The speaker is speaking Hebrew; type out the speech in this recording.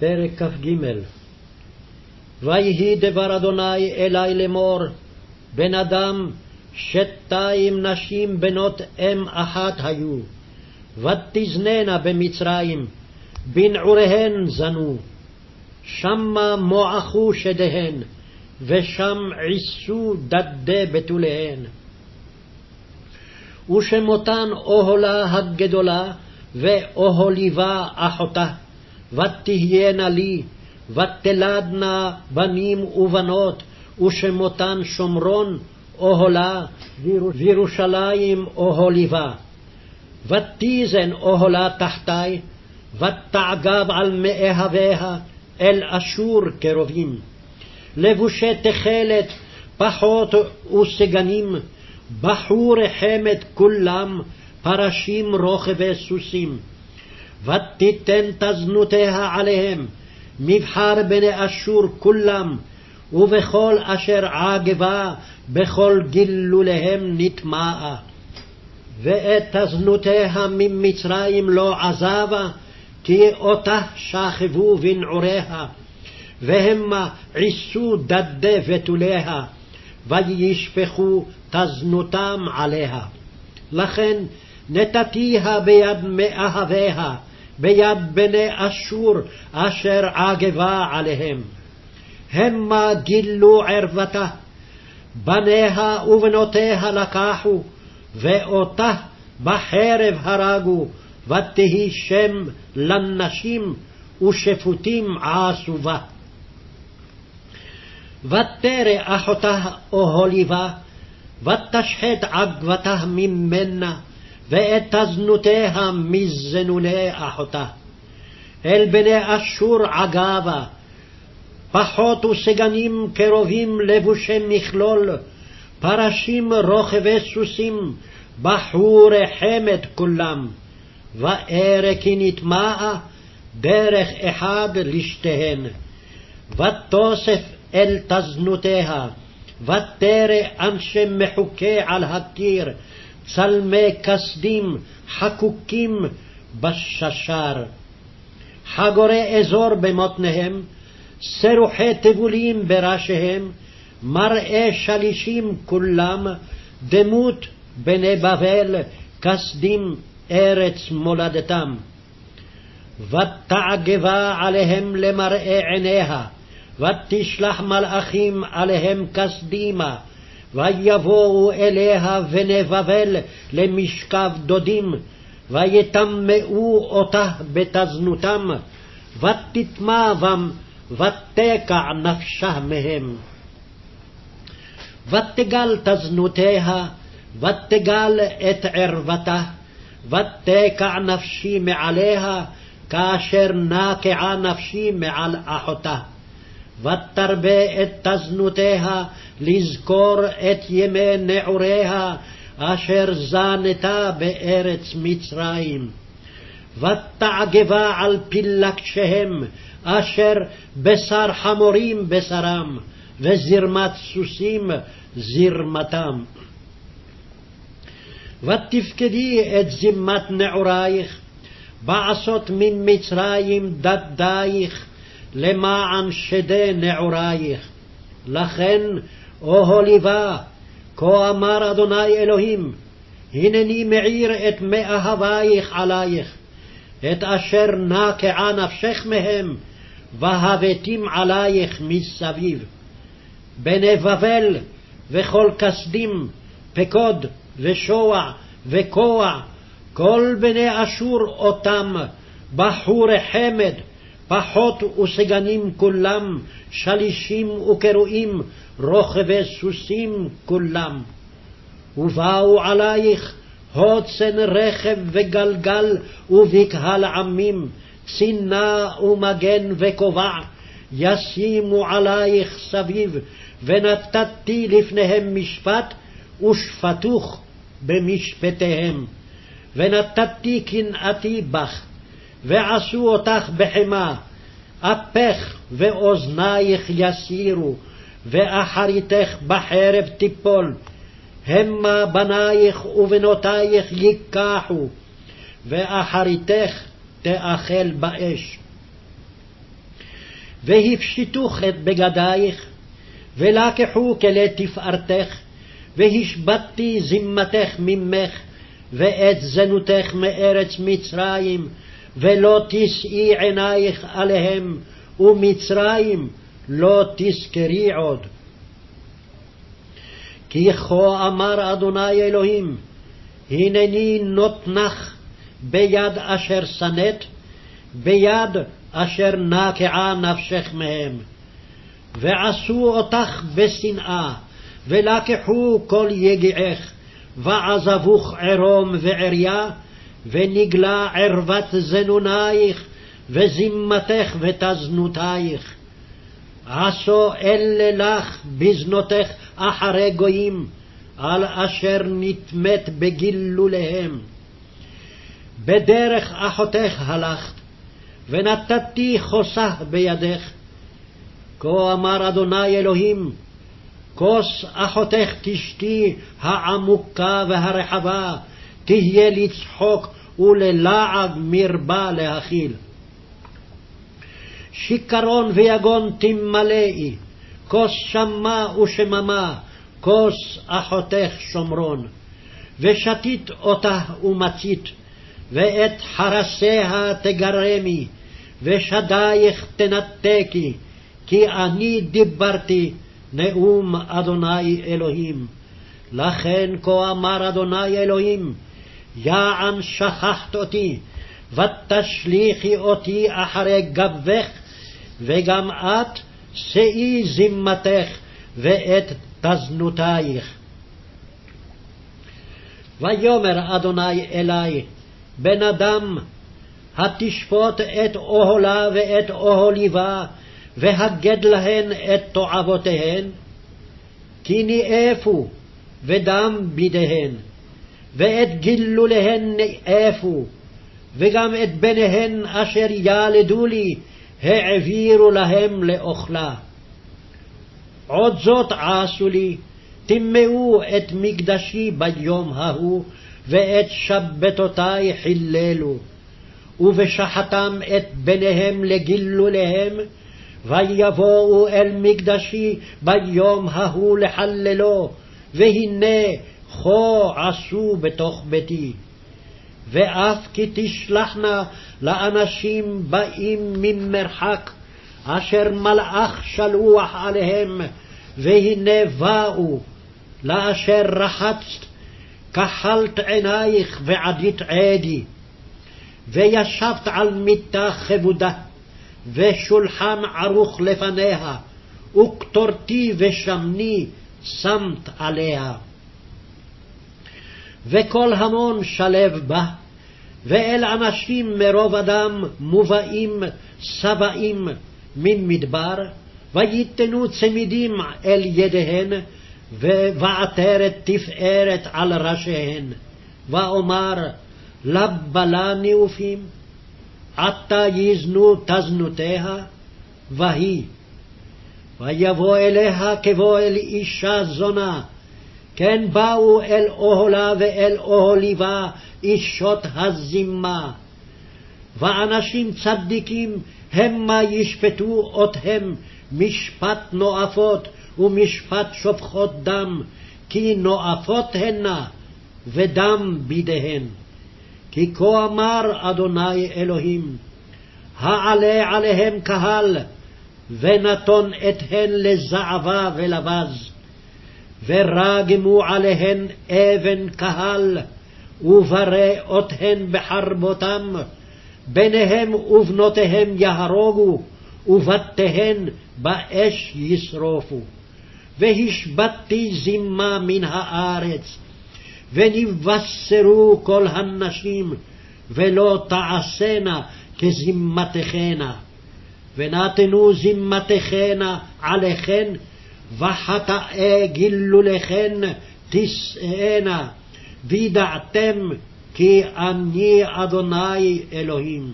פרק כ"ג ויהי דבר אדוני אלי לאמור, בן אדם, שתיים נשים בנות אם אחת היו, ותזננה במצרים, בנעוריהן זנו. שמה מועכו שדיהן, ושם עיסו דדי בתוליהן. ושמותן אוהלה הגדולה, ואוהליבה אחותה. ותהיינה לי, ותלדנה בנים ובנות, ושמותן שומרון אוהלה, וירושלים אוהליבה. ותיזן אוהלה תחתי, ותעגב על מאהביה אל אשור קרובים. לבושי תכלת, פחות וסגנים, בחור חמת כולם, פרשים רוכבי סוסים. ותיתן תזנותיה עליהם, מבחר בני אשור כולם, ובכל אשר עגבה, בכל גילוליהם נטמעה. ואת תזנותיה ממצרים לא עזבה, כי אותה שכבו בנעוריה, והמה עיסו דדי בתוליה, וישפכו תזנותם עליה. לכן נתתיה ביד מאהביה, ביד בני אשור אשר עגבה עליהם. המה גילו ערוותה, בניה ובנותיה לקחו, ואותה בחרב הרגו, ותהי שם לנשים ושפוטים עשו בה. ותרא אחותה אוהליבה, ותשחט עגבתה ממנה, ואת תזנותיה מזנוני אחותה. אל בני אשור עגבה, פחות וסגנים קרובים לבושי מכלול, פרשים רוכבי סוסים, בחור חמת כולם. וארא כי נטמעה דרך אחד לשתיהן. ותוסף אל תזנותיה, ותרא אנשי מחוקי על הקיר, צלמי כסדים חקוקים בששר. חגורי אזור במותניהם, סרוחי טבולים בראשיהם, מראה שלישים כולם, דמות בני בבל, כסדים ארץ מולדתם. ותעגבה עליהם למראה עיניה, ותשלח מלאכים עליהם כסדימה, ויבואו אליה בני בבל למשכב דודים, ויטמאו אותה בתזנותם, ותטמא בם, ותקע נפשה מהם. ותגל תזנותיה, ותגל את ערוותה, ותקע נפשי מעליה, כאשר נקעה נפשי מעל אחותה. ותרבה את תזנותיה, לזכור את ימי נעוריה, אשר זנתה בארץ מצרים. ותעגבה על פילגשיהם, אשר בשר חמורים בשרם, וזרמת סוסים זרמתם. ותפקדי את זימת נעורייך, בעשות ממצרים דדייך, למען שדי נעורייך. לכן, אוהליבה, כה אמר אדוני אלוהים, הנני מעיר את מאהבייך עלייך, את אשר נקעה נפשך מהם, והבטים עלייך מסביב. בני בבל וכל כסדים, פקוד ושוע וכוח, כל בני אשור אותם, בחור חמד, פחות וסגנים כולם, שלישים וקרועים, רוכבי סוסים כולם. ובאו עלייך הוצן רכב וגלגל ובקהל עמים, צינה ומגן וכובע, ישימו עלייך סביב, ונתתי לפניהם משפט, ושפטוך במשפטיהם. ונתתי קנאתי בך, ועשו אותך בחמה, אפך ואוזנייך יסירו, ואחריתך בחרב תיפול, המה בנייך ובנותייך ייקחו, ואחריתך תאכל באש. והפשיטוך את בגדייך, ולקחו כלי תפארתך, והשבתתי זמתך ממך, ואת זנותך מארץ מצרים, ולא תשאי עינייך עליהם, ומצרים לא תזכרי עוד. כי כה אמר אדוני אלוהים, הנני נותנך ביד אשר שנאת, ביד אשר נקעה נפשך מהם. ועשו אותך בשנאה, ולקחו כל יגיעך, ועזבוך ערום ועריה, ונגלה ערוות זנונייך, וזמתך ותזנותייך. עשו אלה לך בזנותך אחרי גויים, על אשר נטמאת בגילוליהם. בדרך אחותך הלכת, ונתתי חוסה בידך. כה אמר אדוני אלוהים, כוס אחותך תשתי העמוקה והרחבה, תהיה לצחוק וללעג מרבה להכיל. שיכרון ויגון תמלאי, כוס שמה ושממה, כוס אחותך שומרון. ושתית אותה ומצית, ואת חרסיה תגרמי, ושדייך תנתקי, כי אני דיברתי נאום אדוני אלוהים. לכן כה אמר אדוני אלוהים, יען שכחת אותי, ותשליכי אותי אחרי גבך, וגם את שאי זמתך ואת תזנותייך. ויאמר אדוני אלי, בן אדם, התשפוט את אוהלה ואת אוהליבה, והגד להן את תועבותיהן, כי ניאפו, ודם בידיהן, ואת גילוליהן ניאפו, וגם את בניהן אשר ילדו לי, העבירו להם לאוכלה. עוד זאת עשו לי, טימאו את מקדשי ביום ההוא, ואת שבתותי חיללו. ובשחתם את בניהם לגילוליהם, ויבואו אל מקדשי ביום ההוא לחללו, והנה כה עשו בתוך ביתי. ואף כי תשלחנה לאנשים באים ממרחק, אשר מלאך שלוח עליהם, והנה באו, לאשר רחצת, כחלת עינייך ועדית עדי, וישבת על מיטה כבודה, ושולחן ערוך לפניה, וקטורתי ושמני שמת עליה. וכל המון שלב בה, ואל אנשים מרוב אדם מובאים שבעים מן מדבר, ויתנו צמידים אל ידיהן, ועטרת תפארת על ראשיהן. ואומר, לבלה ניאופים, עתה יזנו תזנותיה, ויהי. ויבוא אליה כבוא אל אישה זונה, כן באו אל אוהלה ואל אוהליבה אישות הזימה. ואנשים צדיקים המה ישפטו אותם משפט נואפות ומשפט שופכות דם, כי נואפות הנה ודם בידיהן. כי כה אמר אדוני אלוהים, העלה עליהם קהל, ונתון אתהן לזעבה ולבז. ורגמו עליהן אבן קהל, וברה אותהן בחרבותם, בניהם ובנותיהם יהרוגו, ובתיהן באש ישרופו. והשבתתי זימה מן הארץ, ונבשרו כל הנשים, ולא תעשנה כזמתכנה. ונתנו זמתכנה עליכן, וחטאי גילוליכן תשאנה, וידעתם כי אני אדוני אלוהים.